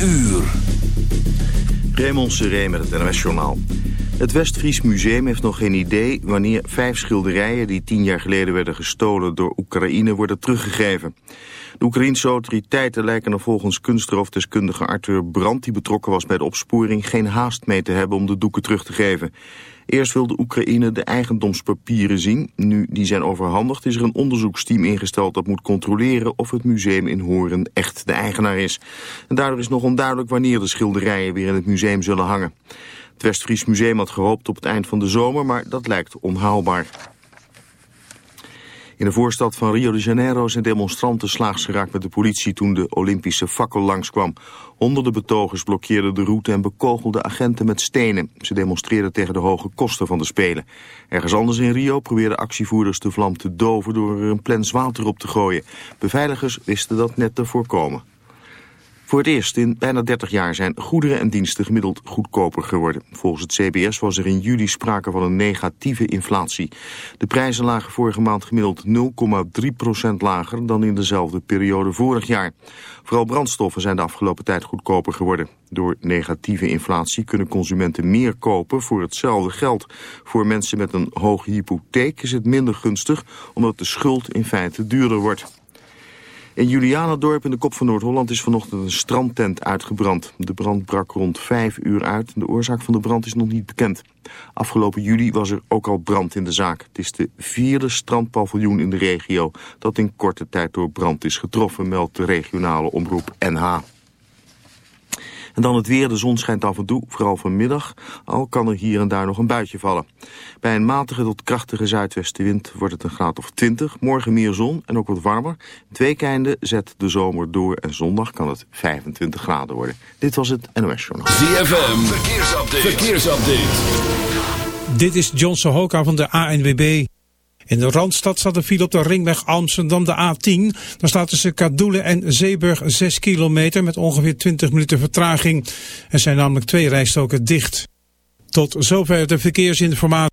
uur. Raymond Seré met het NOS-journaal. Het Westfries Museum heeft nog geen idee wanneer vijf schilderijen... die tien jaar geleden werden gestolen door Oekraïne worden teruggegeven. De Oekraïnse autoriteiten lijken er volgens kunstroofdeskundige Arthur Brandt... die betrokken was bij de opsporing, geen haast mee te hebben om de doeken terug te geven. Eerst wilde Oekraïne de eigendomspapieren zien. Nu die zijn overhandigd is er een onderzoeksteam ingesteld dat moet controleren of het museum in Horen echt de eigenaar is. En daardoor is nog onduidelijk wanneer de schilderijen weer in het museum zullen hangen. Het Westfries Museum had gehoopt op het eind van de zomer, maar dat lijkt onhaalbaar. In de voorstad van Rio de Janeiro zijn demonstranten slaags geraakt met de politie toen de Olympische fakkel langskwam. Honderden betogers blokkeerden de route en bekogelden agenten met stenen. Ze demonstreerden tegen de hoge kosten van de Spelen. Ergens anders in Rio probeerden actievoerders de vlam te doven door er een plens water op te gooien. Beveiligers wisten dat net te voorkomen. Voor het eerst in bijna 30 jaar zijn goederen en diensten gemiddeld goedkoper geworden. Volgens het CBS was er in juli sprake van een negatieve inflatie. De prijzen lagen vorige maand gemiddeld 0,3% lager dan in dezelfde periode vorig jaar. Vooral brandstoffen zijn de afgelopen tijd goedkoper geworden. Door negatieve inflatie kunnen consumenten meer kopen voor hetzelfde geld. Voor mensen met een hoge hypotheek is het minder gunstig omdat de schuld in feite duurder wordt. In Julianendorp in de kop van Noord-Holland is vanochtend een strandtent uitgebrand. De brand brak rond vijf uur uit. De oorzaak van de brand is nog niet bekend. Afgelopen juli was er ook al brand in de zaak. Het is de vierde strandpaviljoen in de regio dat in korte tijd door brand is getroffen, meldt de regionale omroep NH. En dan het weer. De zon schijnt af en toe, vooral vanmiddag. Al kan er hier en daar nog een buitje vallen. Bij een matige tot krachtige zuidwestenwind wordt het een graad of 20. Morgen meer zon en ook wat warmer. Het weekende zet de zomer door en zondag kan het 25 graden worden. Dit was het NOS Journaal. ZFM, verkeersupdate. verkeersupdate. Dit is John Sohoka van de ANWB. In de Randstad staat de file op de ringweg Amsterdam de A10. Daar staat tussen Kadoelen en Zeeburg 6 kilometer met ongeveer 20 minuten vertraging. Er zijn namelijk twee rijstoken dicht. Tot zover de verkeersinformatie.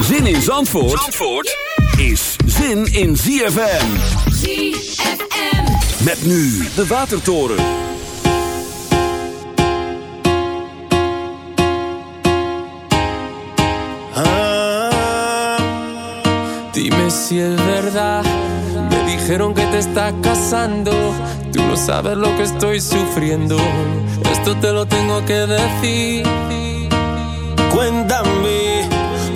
Zin in Zandvoort, Zandvoort is zin in ZFM. ZFM. Met nu de Watertoren. Ah, dime si es verdad. Me dijeron que te estás casando. Tú no sabes lo que estoy sufriendo. Esto te lo tengo que decir.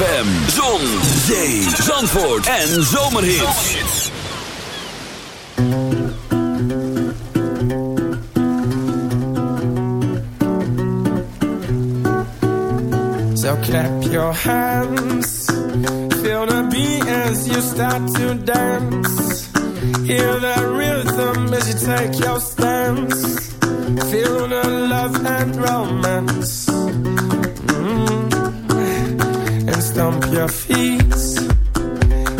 ZFM, Zon, Zee, Zandvoort en Zomerhits. So clap your hands, feel the beat as you start to dance. Hear the rhythm as you take your stance. Feel the love and romance stomp your feet.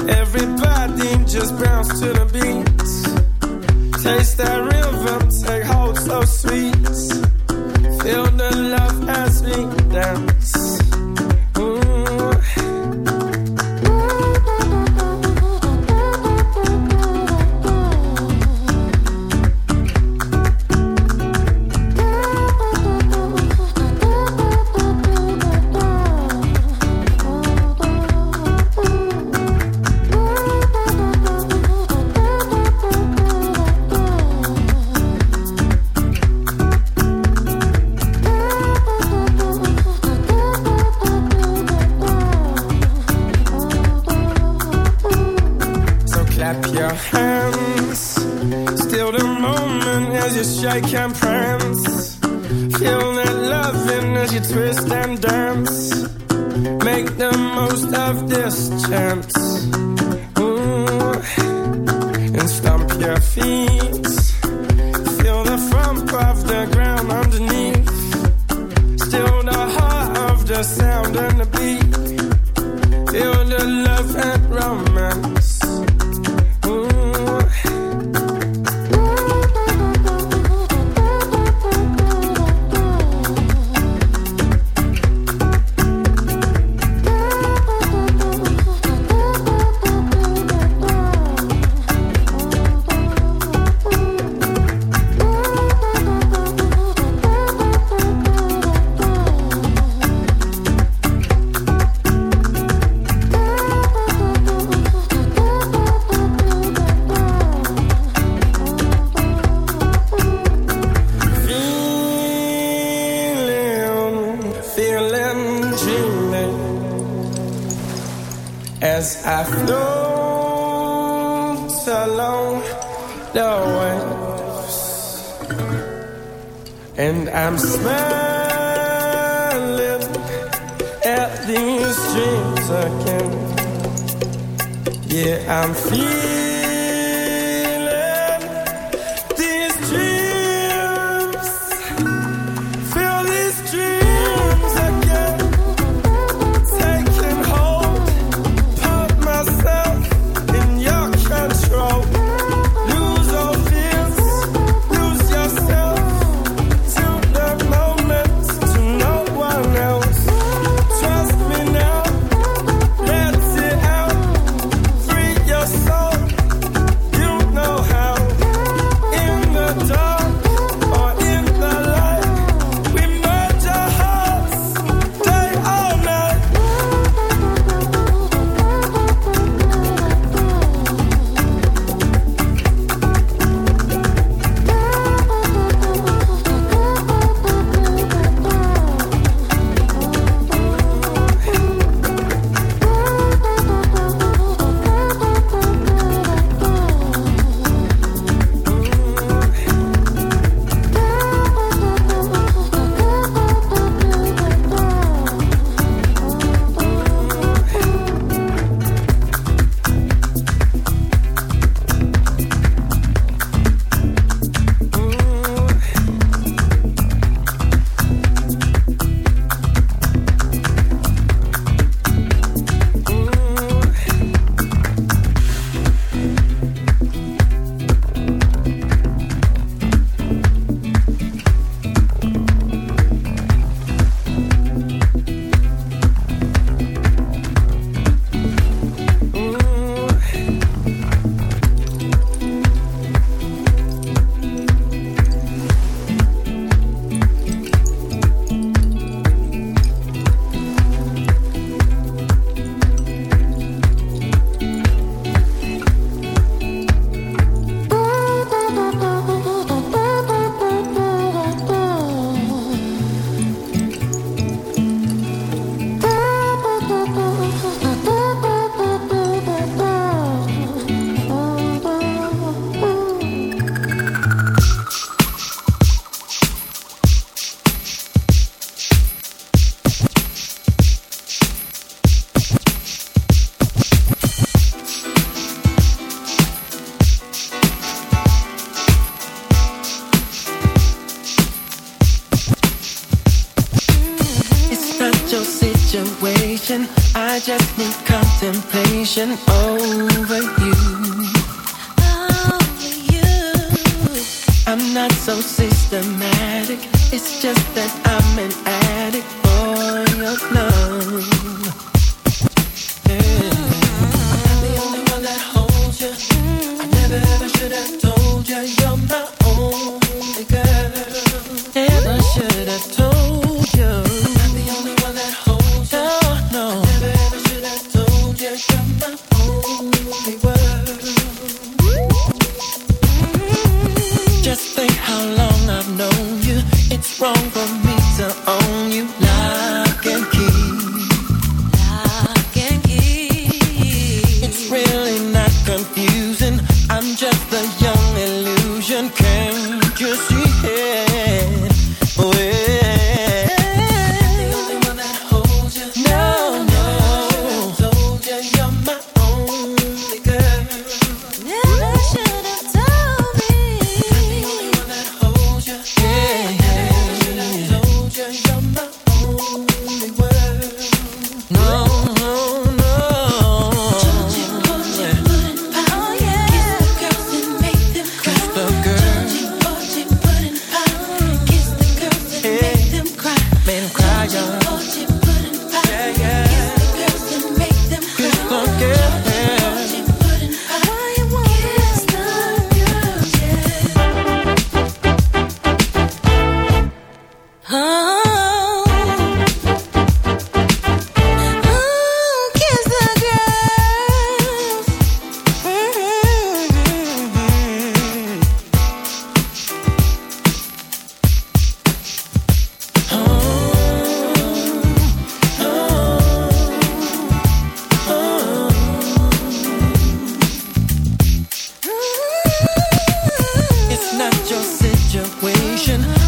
Everybody just bounce to the beat. Taste that.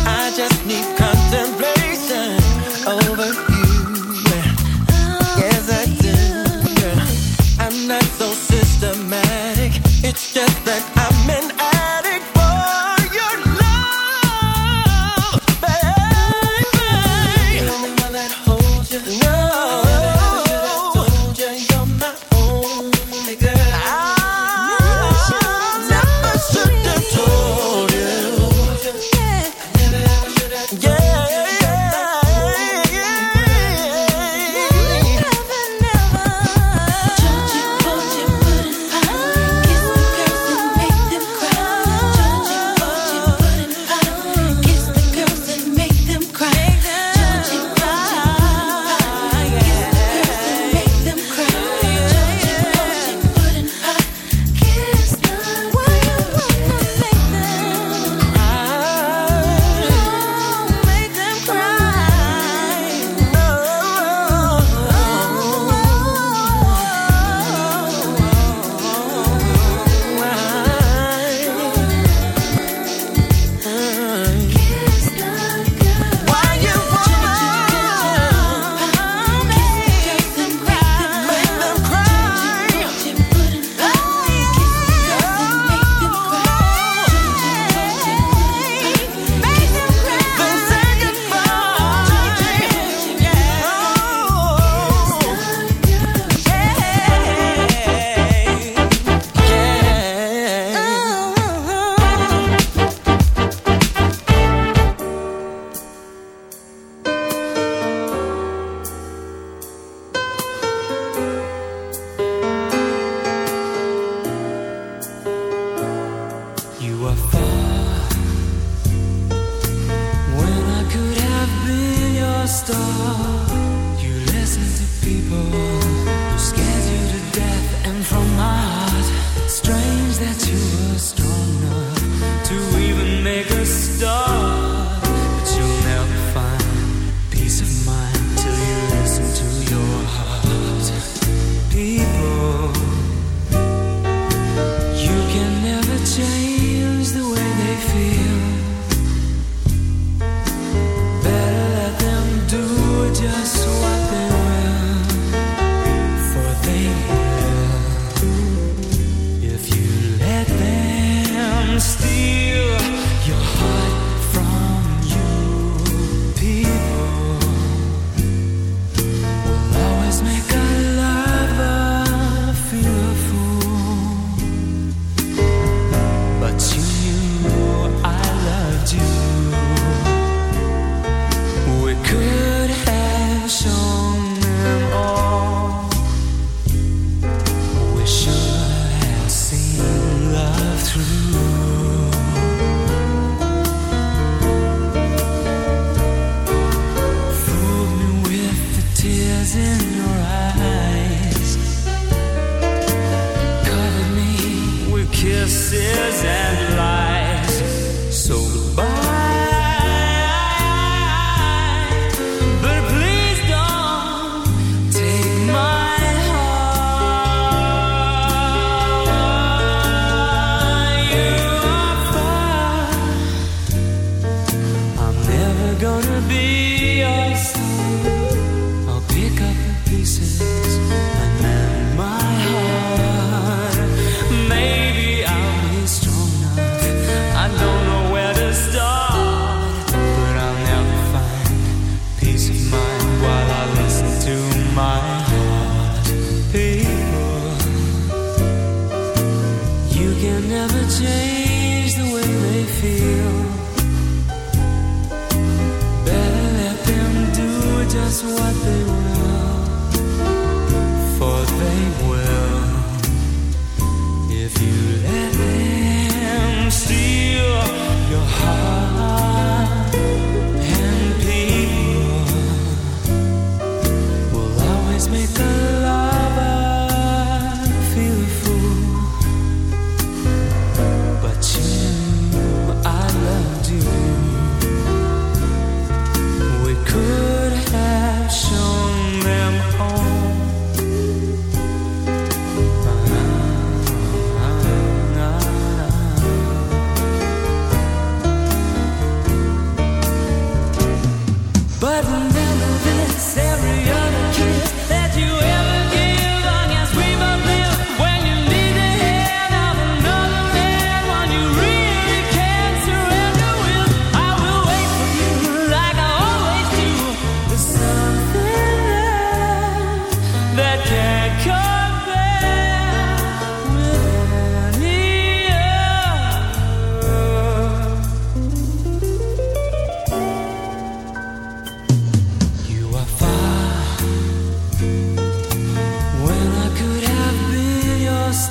I just need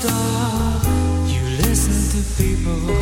star. You listen to people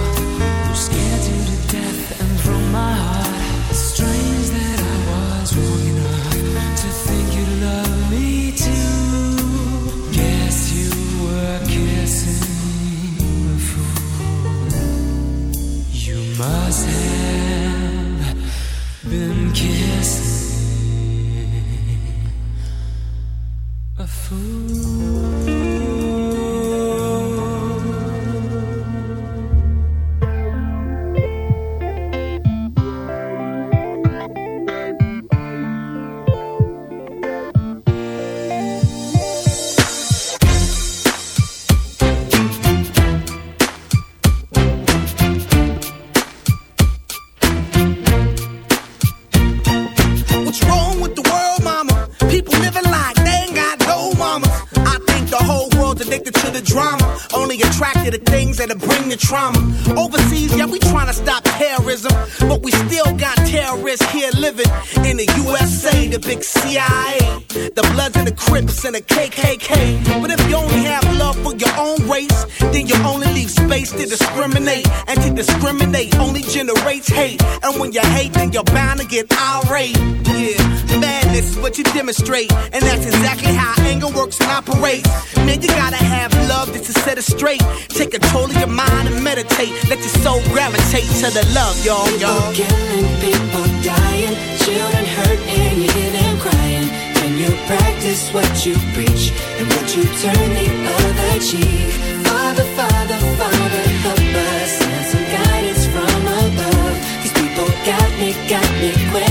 the love, y'all, y'all. People killing, people dying, children hurt and you hear them crying. When you practice what you preach and what you turn the other cheek. Father, Father, Father, help us and some guidance from above. These people got me, got me questioning.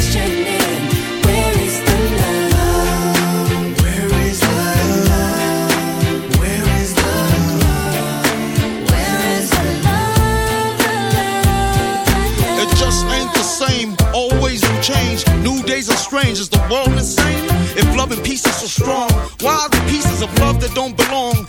Strong, why the pieces of love that don't belong?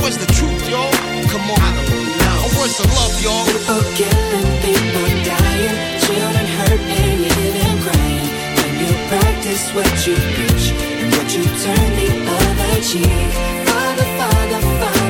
I don't know. Where's the truth, y'all? Come on. I don't know. Where's the love, y'all? People killing, people dying, children hurt and you hear them crying. When you practice what you preach and what you turn the other cheek. Father, Father, Father,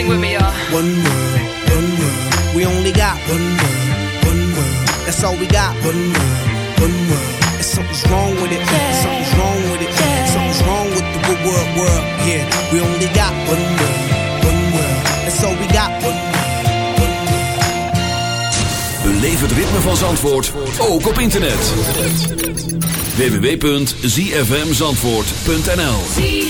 Sing with me, y'all. One world, one world. We only got one world, one world. That's all we got. One world, one world. And something's wrong with it. Something's wrong with it. Something's wrong with the good world, world. Yeah, we only got one world, one world. That's all we got. One world. Beleef het ritme van Zandvoort, ook op internet. www.zfmzandvoort.nl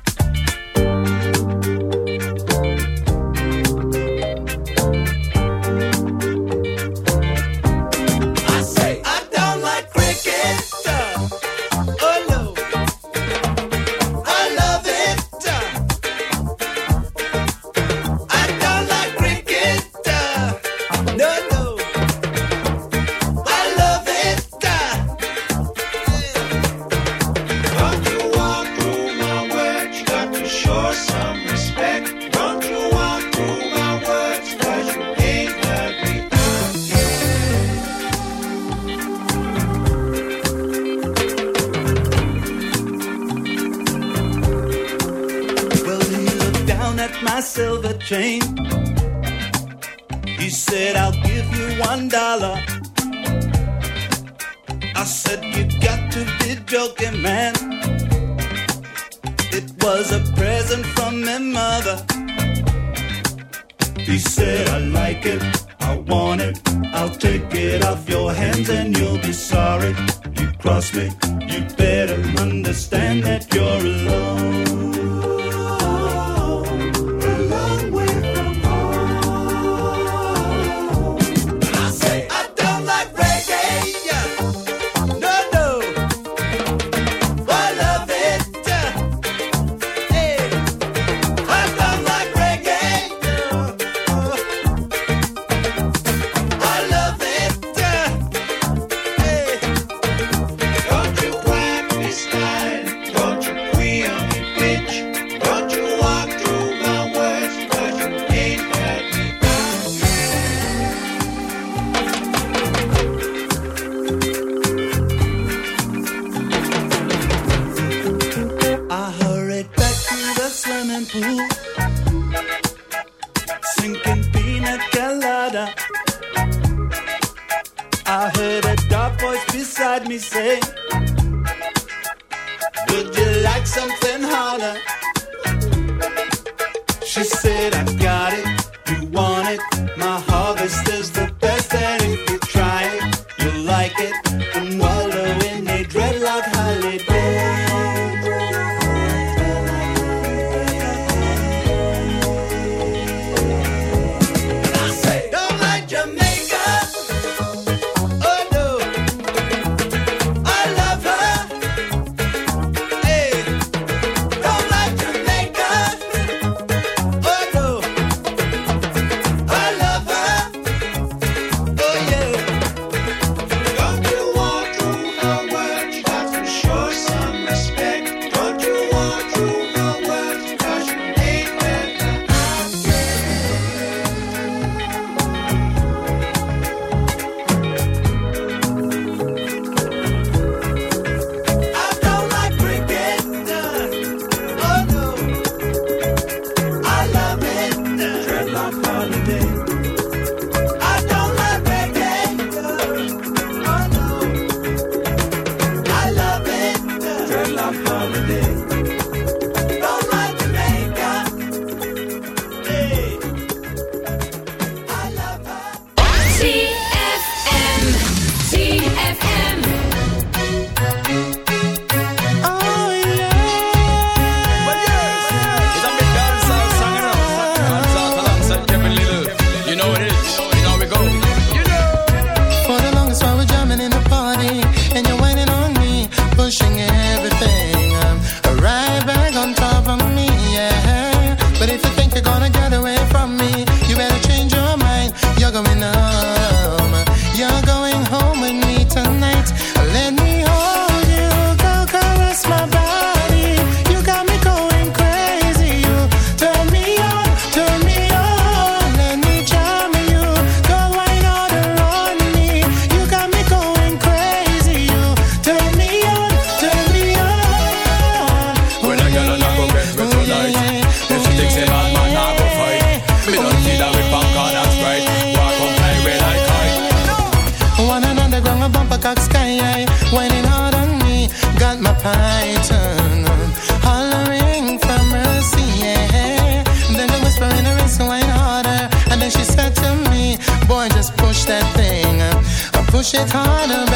She said, I got. Shekinah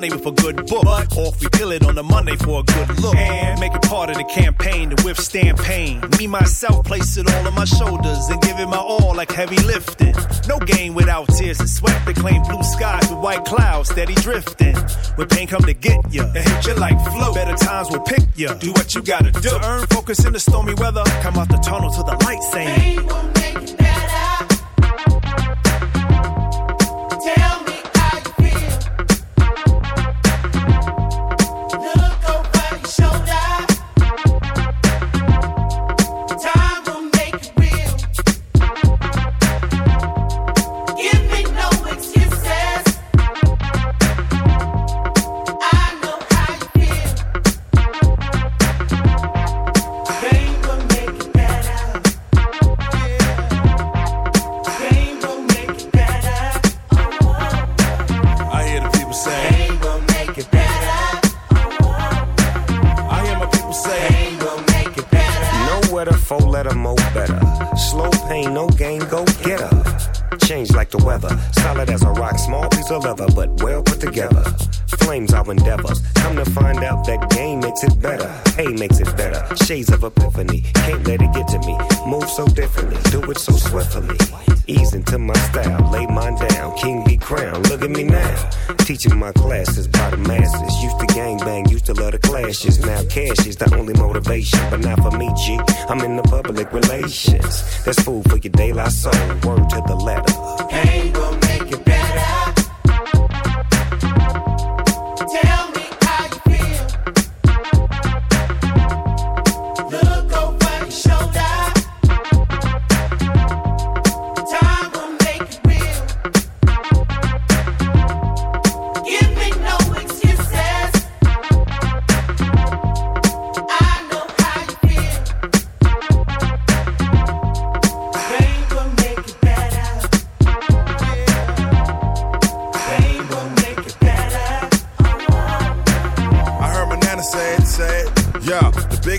name it for good book. But, or if we kill it on the Monday for a good look. And make it part of the campaign to withstand pain. Me, myself, place it all on my shoulders and give it my all like heavy lifting. No game without tears and sweat to claim blue skies with white clouds steady drifting. When pain come to get ya, it hit you like flow. Better times will pick ya. Do what you gotta do. To earn focus in the stormy weather. Come out the tunnel to the light saying.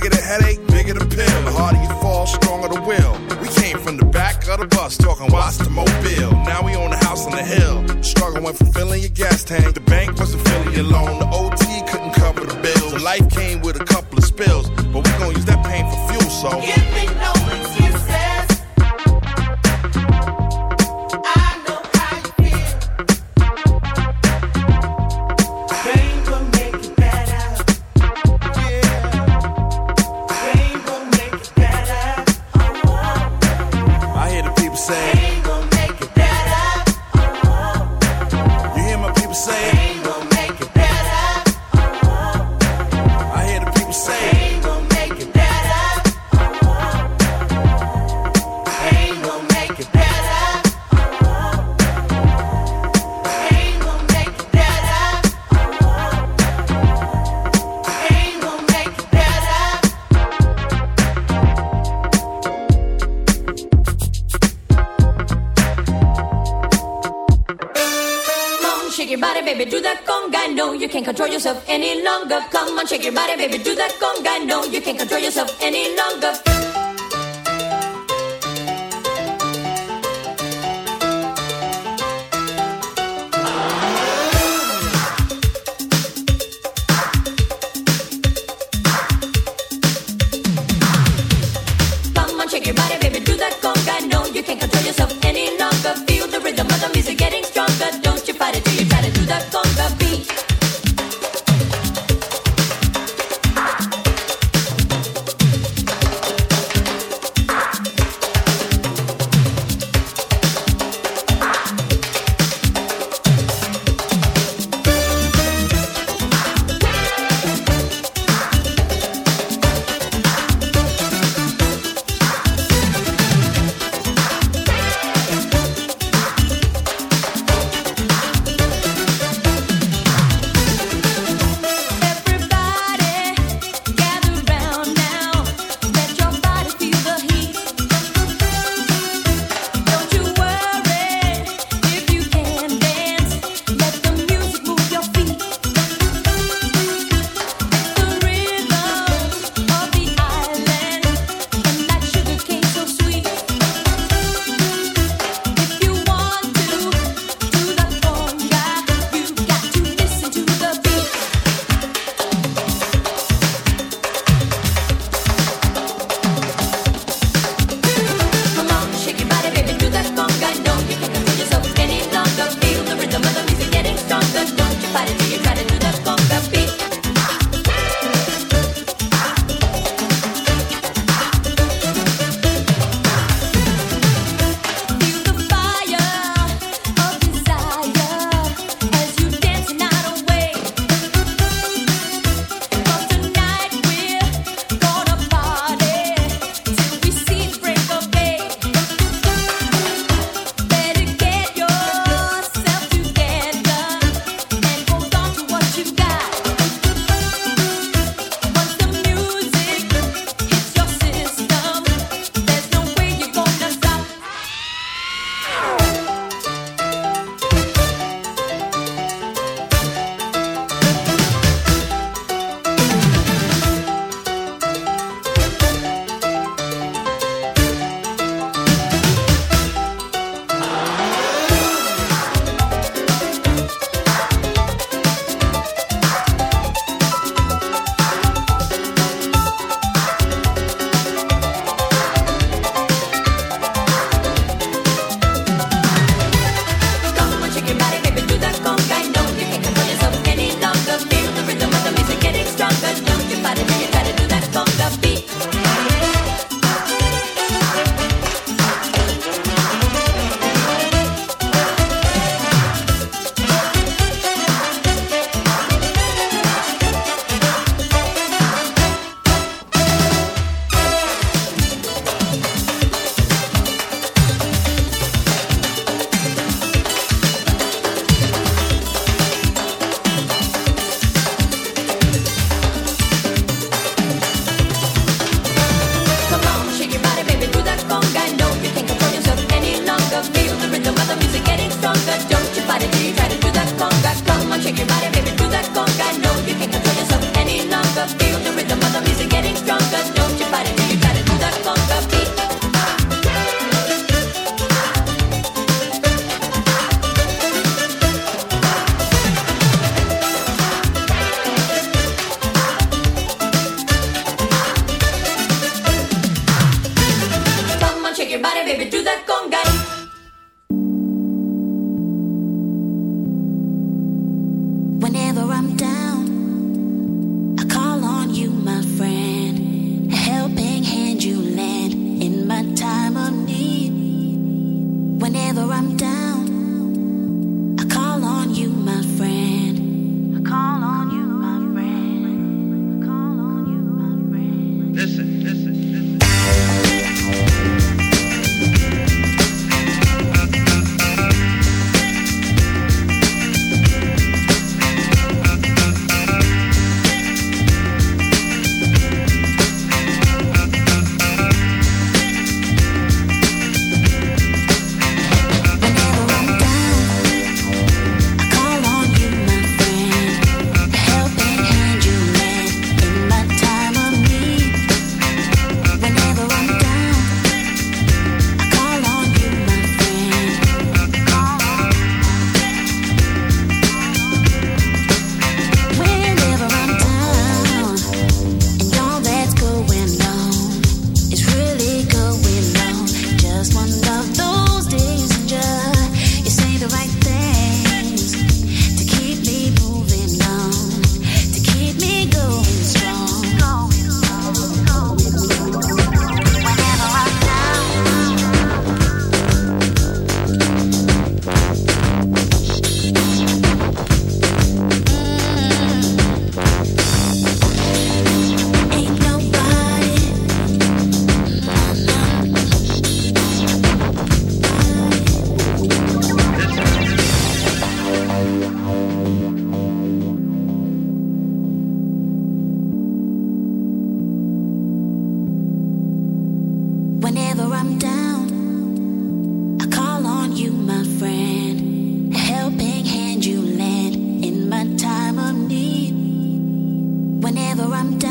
Bigger the headache, bigger the pill. The harder you fall, stronger the will. We came from the back of the bus, talking watch the mobile. Now we own a house on the hill. Struggling from filling your gas tank. The bank wasn't filling your loan. The OT couldn't cover the bills. So life came with a couple of spills. But we gon' use that pain for fuel, so. Yeah. shake your body, baby. I'm done.